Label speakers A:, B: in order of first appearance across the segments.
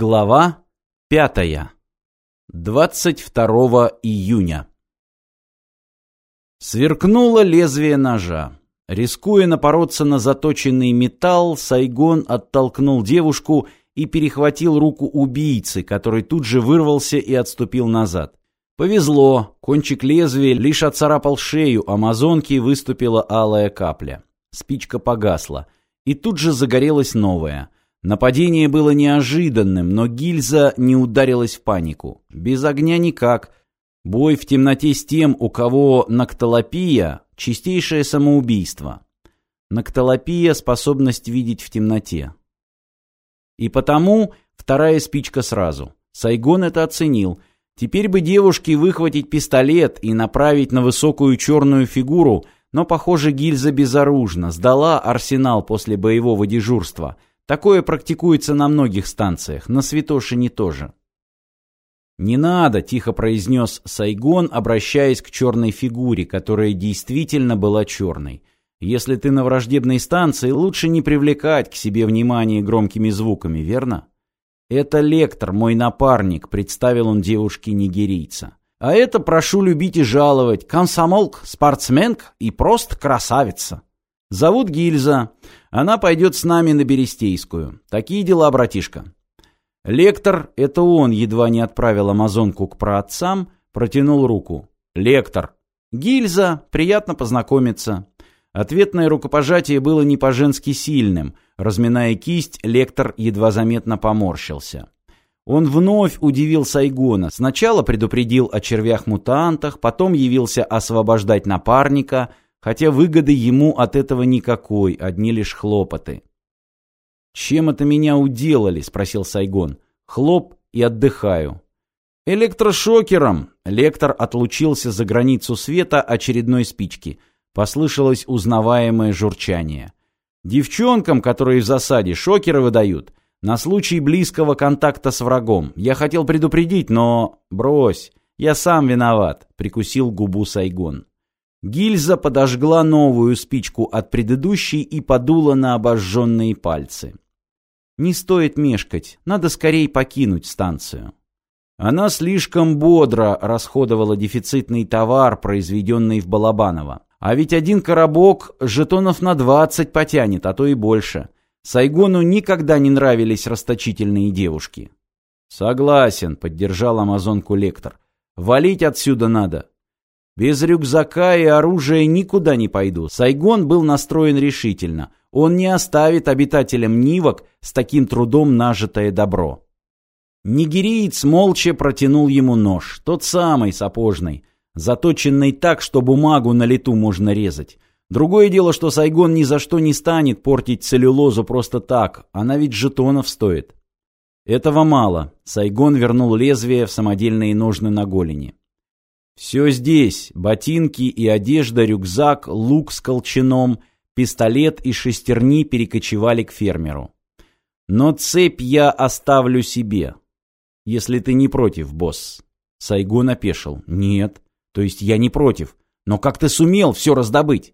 A: Глава пятая. 22 июня. Сверкнуло лезвие ножа. Рискуя напороться на заточенный металл, Сайгон оттолкнул девушку и перехватил руку убийцы, который тут же вырвался и отступил назад. Повезло, кончик лезвия лишь отцарапал шею амазонки выступила алая капля. Спичка погасла, и тут же загорелась новая — Нападение было неожиданным, но гильза не ударилась в панику. Без огня никак. Бой в темноте с тем, у кого нактолопия – чистейшее самоубийство. Нактолопия – способность видеть в темноте. И потому вторая спичка сразу. Сайгон это оценил. Теперь бы девушке выхватить пистолет и направить на высокую черную фигуру, но, похоже, гильза безоружна, сдала арсенал после боевого дежурства – Такое практикуется на многих станциях, на Святошине тоже. «Не надо», — тихо произнес Сайгон, обращаясь к черной фигуре, которая действительно была черной. «Если ты на враждебной станции, лучше не привлекать к себе внимание громкими звуками, верно?» «Это лектор, мой напарник», — представил он девушке нигерийца. «А это, прошу любить и жаловать, комсомолк, спортсменка и просто красавица». Зовут Гильза. Она пойдет с нами на Берестейскую. Такие дела, братишка. Лектор, это он едва не отправил амазонку к праотцам, протянул руку. Лектор. Гильза, приятно познакомиться. Ответное рукопожатие было не по-женски сильным. Разминая кисть, лектор едва заметно поморщился. Он вновь удивил Сайгона. Сначала предупредил о червях-мутантах, потом явился освобождать напарника — хотя выгоды ему от этого никакой, одни лишь хлопоты. «Чем это меня уделали?» — спросил Сайгон. «Хлоп и отдыхаю». «Электрошокером!» — лектор отлучился за границу света очередной спички. Послышалось узнаваемое журчание. «Девчонкам, которые в засаде, шокеры выдают. На случай близкого контакта с врагом. Я хотел предупредить, но... Брось, я сам виноват», — прикусил губу Сайгон. Гильза подожгла новую спичку от предыдущей и подула на обожженные пальцы. Не стоит мешкать, надо скорее покинуть станцию. Она слишком бодро расходовала дефицитный товар, произведенный в Балабаново. А ведь один коробок жетонов на двадцать потянет, а то и больше. Сайгону никогда не нравились расточительные девушки. «Согласен», — поддержал амазонку лектор. «Валить отсюда надо. Без рюкзака и оружия никуда не пойду. Сайгон был настроен решительно. Он не оставит обитателям Нивок с таким трудом нажитое добро. Нигериец молча протянул ему нож, тот самый сапожный, заточенный так, что бумагу на лету можно резать. Другое дело, что Сайгон ни за что не станет портить целлюлозу просто так, она ведь жетонов стоит. Этого мало. Сайгон вернул лезвие в самодельные ножны на голени. Все здесь. Ботинки и одежда, рюкзак, лук с колчаном, пистолет и шестерни перекочевали к фермеру. Но цепь я оставлю себе. Если ты не против, босс. Сайгон опешил. Нет. То есть я не против. Но как ты сумел все раздобыть?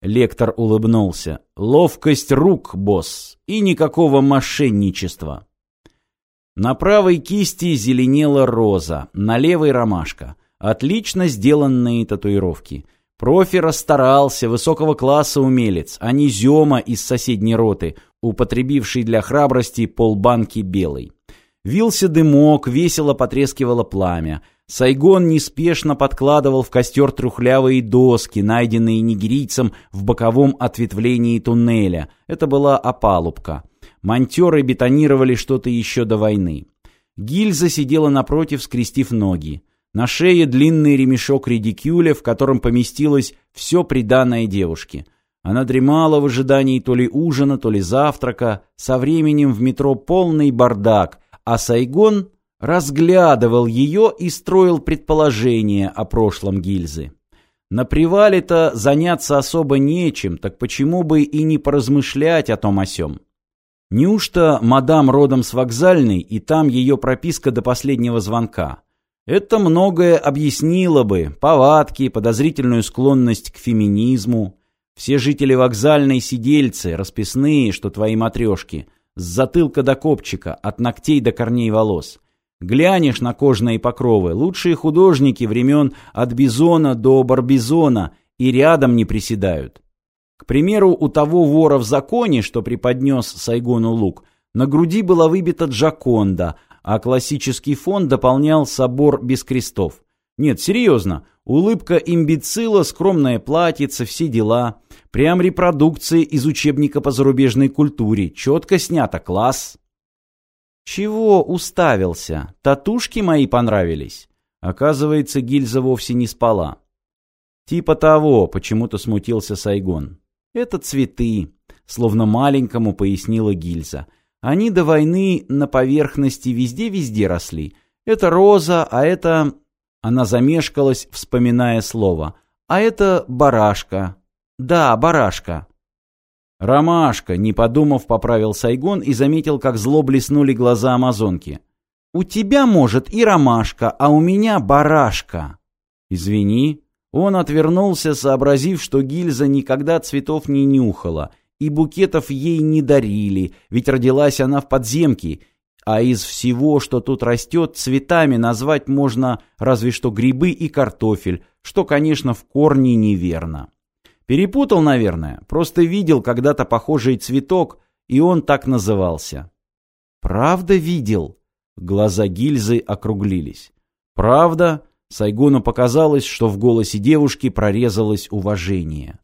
A: Лектор улыбнулся. Ловкость рук, босс. И никакого мошенничества. На правой кисти зеленела роза, на левой ромашка. Отлично сделанные татуировки. Профи расстарался, высокого класса умелец, а не Зема из соседней роты, употребивший для храбрости полбанки белой. Вился дымок, весело потрескивало пламя. Сайгон неспешно подкладывал в костер трухлявые доски, найденные нигерийцем в боковом ответвлении туннеля. Это была опалубка. Монтеры бетонировали что-то еще до войны. Гильза сидела напротив, скрестив ноги. На шее длинный ремешок редикюля, в котором поместилось все приданное девушке. Она дремала в ожидании то ли ужина, то ли завтрака. Со временем в метро полный бардак, а Сайгон разглядывал ее и строил предположения о прошлом гильзы. На привале-то заняться особо нечем, так почему бы и не поразмышлять о том о сём? Неужто мадам родом с вокзальной, и там ее прописка до последнего звонка? Это многое объяснило бы повадки, подозрительную склонность к феминизму. Все жители вокзальной сидельцы, расписные, что твои матрешки. с затылка до копчика, от ногтей до корней волос. Глянешь на кожные покровы, лучшие художники времен от Бизона до Барбизона и рядом не приседают. К примеру, у того вора в законе, что преподнес Сайгону лук, на груди была выбита Джаконда, а классический фон дополнял собор без крестов. Нет, серьезно, улыбка имбецила, скромное платьице, все дела. Прям репродукция из учебника по зарубежной культуре. Четко снято, класс. Чего уставился? Татушки мои понравились? Оказывается, гильза вовсе не спала. Типа того, почему-то смутился Сайгон. Это цветы, словно маленькому пояснила гильза. Они до войны на поверхности везде-везде росли. Это роза, а это... Она замешкалась, вспоминая слово. А это барашка. Да, барашка. Ромашка, не подумав, поправил Сайгон и заметил, как зло блеснули глаза амазонки. У тебя, может, и ромашка, а у меня барашка. Извини. Он отвернулся, сообразив, что гильза никогда цветов не нюхала, и букетов ей не дарили, ведь родилась она в подземке, а из всего, что тут растет, цветами назвать можно разве что грибы и картофель, что, конечно, в корне неверно. Перепутал, наверное, просто видел когда-то похожий цветок, и он так назывался. «Правда видел?» Глаза гильзы округлились. «Правда?» Сайгону показалось, что в голосе девушки прорезалось уважение.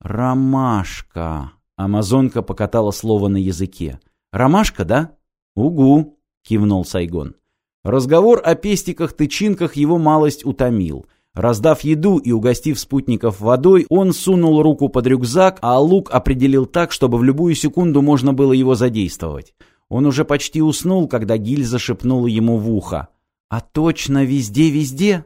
A: «Ромашка!» Амазонка покатала слово на языке. «Ромашка, да?» «Угу», — кивнул Сайгон. Разговор о пестиках-тычинках его малость утомил. Раздав еду и угостив спутников водой, он сунул руку под рюкзак, а лук определил так, чтобы в любую секунду можно было его задействовать. Он уже почти уснул, когда гильза шепнула ему в ухо. «А точно везде-везде?»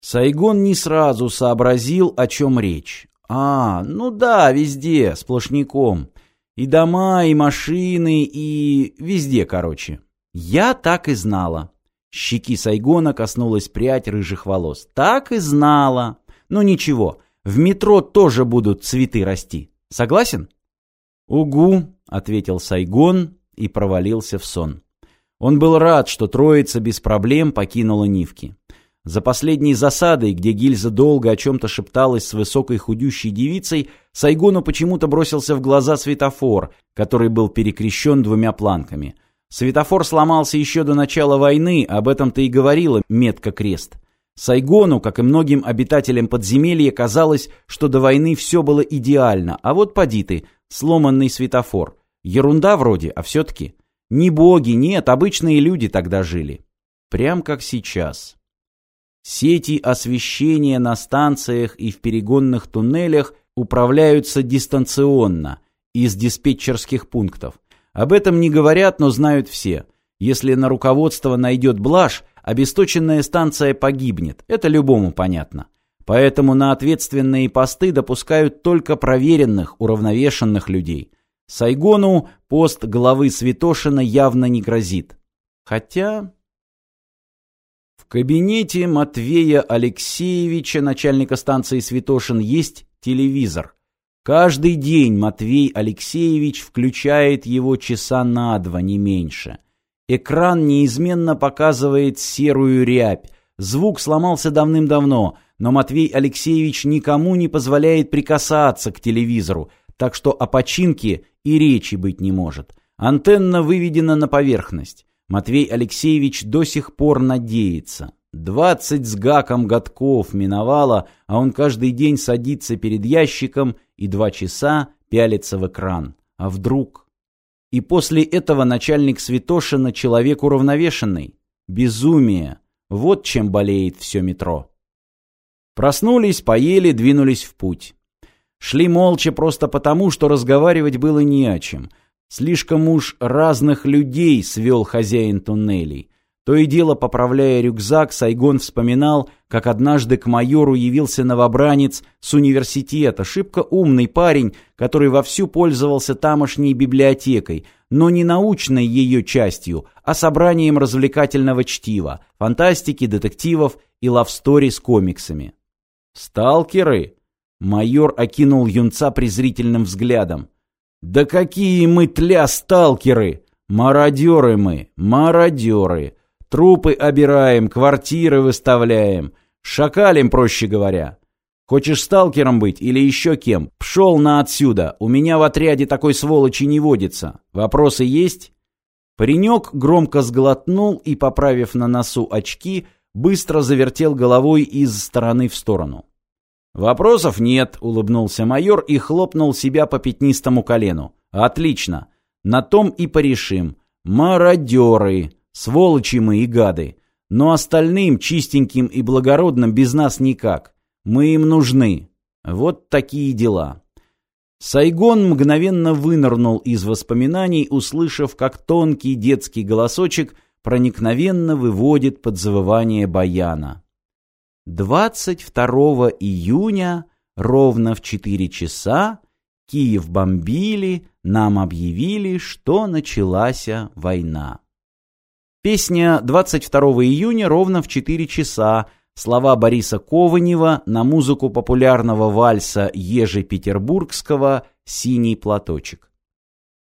A: Сайгон не сразу сообразил, о чем речь. «А, ну да, везде, сплошняком. И дома, и машины, и... везде, короче. Я так и знала. Щеки Сайгона коснулась прядь рыжих волос. Так и знала. Ну ничего, в метро тоже будут цветы расти. Согласен? Угу, ответил Сайгон и провалился в сон. Он был рад, что троица без проблем покинула Нивки. За последней засадой, где гильза долго о чем-то шепталась с высокой худющей девицей, Сайгону почему-то бросился в глаза светофор, который был перекрещен двумя планками. Светофор сломался еще до начала войны, об этом-то и говорила метка крест. Сайгону, как и многим обитателям подземелья, казалось, что до войны все было идеально, а вот поди ты, сломанный светофор. Ерунда вроде, а все-таки. Не боги, нет, обычные люди тогда жили. Прям как сейчас. Сети освещения на станциях и в перегонных туннелях управляются дистанционно, из диспетчерских пунктов. Об этом не говорят, но знают все. Если на руководство найдет блажь, обесточенная станция погибнет. Это любому понятно. Поэтому на ответственные посты допускают только проверенных, уравновешенных людей. Сайгону пост главы Святошина явно не грозит. Хотя кабинете Матвея Алексеевича, начальника станции Святошин, есть телевизор. Каждый день Матвей Алексеевич включает его часа на два, не меньше. Экран неизменно показывает серую рябь. Звук сломался давным-давно, но Матвей Алексеевич никому не позволяет прикасаться к телевизору, так что о починке и речи быть не может. Антенна выведена на поверхность. Матвей Алексеевич до сих пор надеется. Двадцать с гаком годков миновало, а он каждый день садится перед ящиком и два часа пялится в экран. А вдруг? И после этого начальник Святошина человек уравновешенный. Безумие. Вот чем болеет все метро. Проснулись, поели, двинулись в путь. Шли молча просто потому, что разговаривать было не о чем – Слишком уж разных людей свел хозяин туннелей. То и дело, поправляя рюкзак, Сайгон вспоминал, как однажды к майору явился новобранец с университета, шибко умный парень, который вовсю пользовался тамошней библиотекой, но не научной ее частью, а собранием развлекательного чтива, фантастики, детективов и лавстори с комиксами. «Сталкеры?» Майор окинул юнца презрительным взглядом. «Да какие мы тля сталкеры! Мародеры мы, мародеры! Трупы обираем, квартиры выставляем, шакалим, проще говоря. Хочешь сталкером быть или еще кем? Пшел на отсюда, у меня в отряде такой сволочи не водится. Вопросы есть?» Паренек громко сглотнул и, поправив на носу очки, быстро завертел головой из стороны в сторону. «Вопросов нет», — улыбнулся майор и хлопнул себя по пятнистому колену. «Отлично. На том и порешим. Мародеры. Сволочи мы и гады. Но остальным, чистеньким и благородным, без нас никак. Мы им нужны. Вот такие дела». Сайгон мгновенно вынырнул из воспоминаний, услышав, как тонкий детский голосочек проникновенно выводит под завывание баяна. 22 июня ровно в 4 часа Киев бомбили, нам объявили, что началась война. Песня 22 июня ровно в 4 часа. Слова Бориса Кованева на музыку популярного вальса Ежи Петербургского «Синий платочек».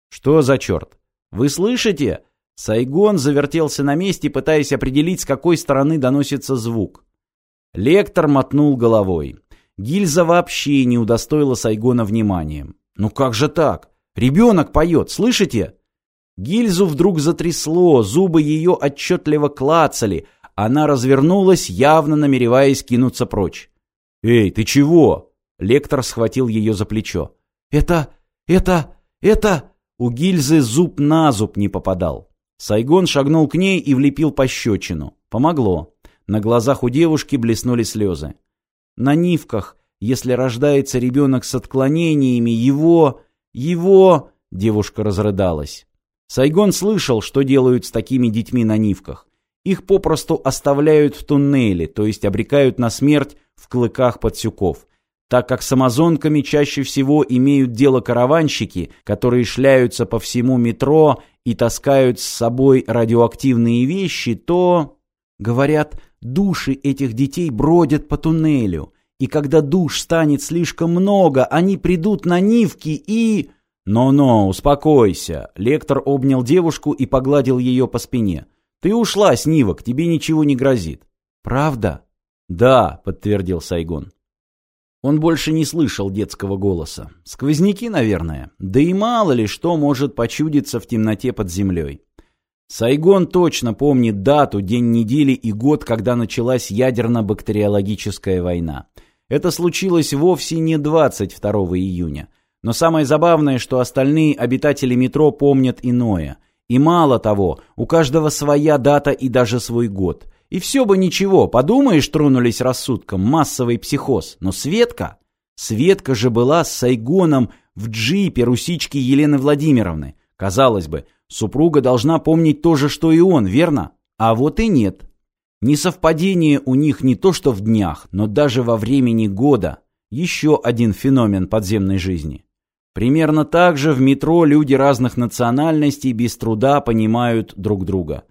A: Что за черт? Вы слышите? Сайгон завертелся на месте, пытаясь определить, с какой стороны доносится звук. Лектор мотнул головой. Гильза вообще не удостоила Сайгона вниманием. «Ну как же так? Ребенок поет, слышите?» Гильзу вдруг затрясло, зубы ее отчетливо клацали. Она развернулась, явно намереваясь кинуться прочь. «Эй, ты чего?» Лектор схватил ее за плечо. «Это... это... это...» У гильзы зуб на зуб не попадал. Сайгон шагнул к ней и влепил пощечину. Помогло. На глазах у девушки блеснули слезы. На нивках, если рождается ребенок с отклонениями, его... его... Девушка разрыдалась. Сайгон слышал, что делают с такими детьми на нивках. Их попросту оставляют в туннеле, то есть обрекают на смерть в клыках подсюков так как с амазонками чаще всего имеют дело караванщики, которые шляются по всему метро и таскают с собой радиоактивные вещи, то, говорят, души этих детей бродят по туннелю, и когда душ станет слишком много, они придут на нивки и... «Но-но, успокойся!» Лектор обнял девушку и погладил ее по спине. «Ты ушла с нивок, тебе ничего не грозит». «Правда?» «Да», — подтвердил Сайгон. Он больше не слышал детского голоса. Сквозняки, наверное. Да и мало ли что может почудиться в темноте под землей. Сайгон точно помнит дату, день недели и год, когда началась ядерно-бактериологическая война. Это случилось вовсе не 22 июня. Но самое забавное, что остальные обитатели метро помнят иное. И мало того, у каждого своя дата и даже свой год. И все бы ничего, подумаешь, тронулись рассудком, массовый психоз. Но Светка... Светка же была с Сайгоном в джипе русички Елены Владимировны. Казалось бы, супруга должна помнить то же, что и он, верно? А вот и нет. Несовпадение у них не то что в днях, но даже во времени года. Еще один феномен подземной жизни. Примерно так же в метро люди разных национальностей без труда понимают друг друга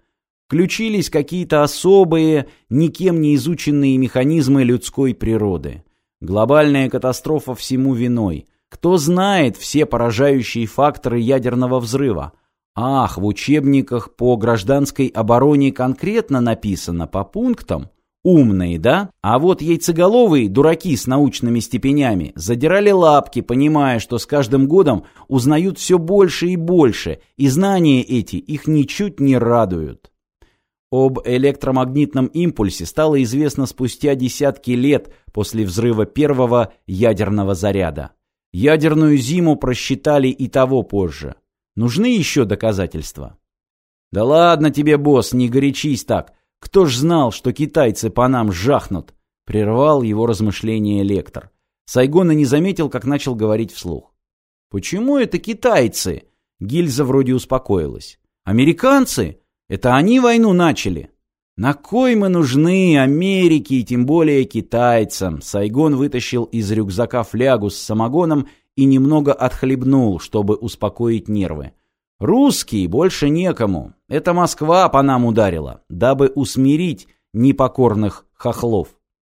A: включились какие-то особые, никем не изученные механизмы людской природы. Глобальная катастрофа всему виной. Кто знает все поражающие факторы ядерного взрыва? Ах, в учебниках по гражданской обороне конкретно написано по пунктам. Умные, да? А вот яйцеголовые, дураки с научными степенями, задирали лапки, понимая, что с каждым годом узнают все больше и больше, и знания эти их ничуть не радуют. Об электромагнитном импульсе стало известно спустя десятки лет после взрыва первого ядерного заряда. Ядерную зиму просчитали и того позже. Нужны еще доказательства? Да ладно тебе, босс, не горячись так. Кто ж знал, что китайцы по нам жахнут? Прервал его размышления лектор. Сайгон и не заметил, как начал говорить вслух. Почему это китайцы? Гильза вроде успокоилась. Американцы? Это они войну начали? На кой мы нужны Америке и тем более китайцам? Сайгон вытащил из рюкзака флягу с самогоном и немного отхлебнул, чтобы успокоить нервы. Русские больше некому. Это Москва по нам ударила, дабы усмирить непокорных хохлов.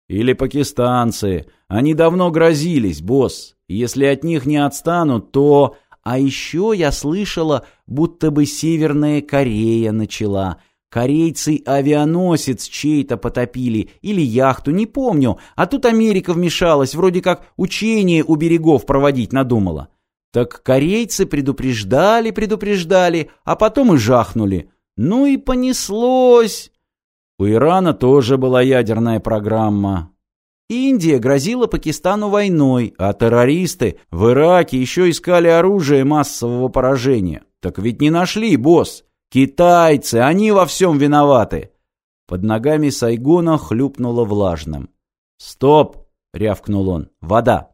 A: Или пакистанцы. Они давно грозились, босс. Если от них не отстанут, то... А еще я слышала, будто бы Северная Корея начала. Корейцы авианосец чей-то потопили или яхту, не помню. А тут Америка вмешалась, вроде как учение у берегов проводить надумала. Так корейцы предупреждали, предупреждали, а потом и жахнули. Ну и понеслось. У Ирана тоже была ядерная программа. Индия грозила Пакистану войной, а террористы в Ираке еще искали оружие массового поражения. Так ведь не нашли, босс. Китайцы, они во всем виноваты. Под ногами Сайгона хлюпнуло влажным. «Стоп!» — рявкнул он. «Вода!»